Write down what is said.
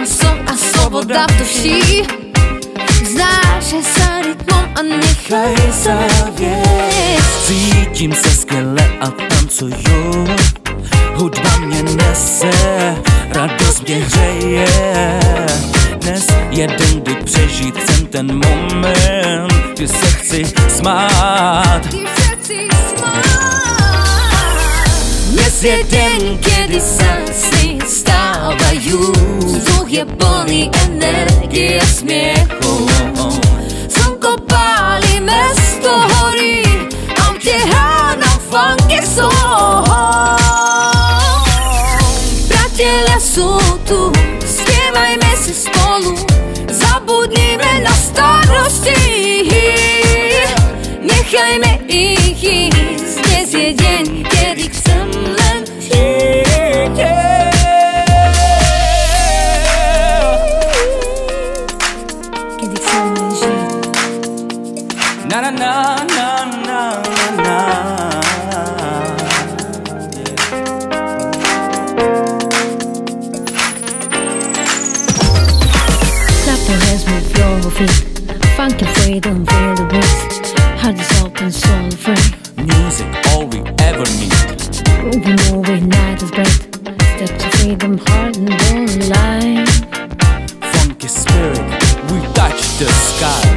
rytmom są, a svoboda v wsi Wzna się za rytmom, a niechaj zawieść Cítím se skvěle a tancuju. Hudba mě nese, radost mě hřeje. Dnes je den, kdy přežít jsem ten moment, kdy se chci smát. Dnes je den, kedy sa sny stávajú Vzduch je plný energie smiechu Slnko pálí, mesto horí A vtehá na funky song Priatelia sú tu, spievajme si spolu. Zabudnime na starosti. Nechajme ich na na na na. With funky freedom, feel the open, soul free. Music, all we ever need. Night is. Step to freedom, heart and. Funky spirit, we touch the sky.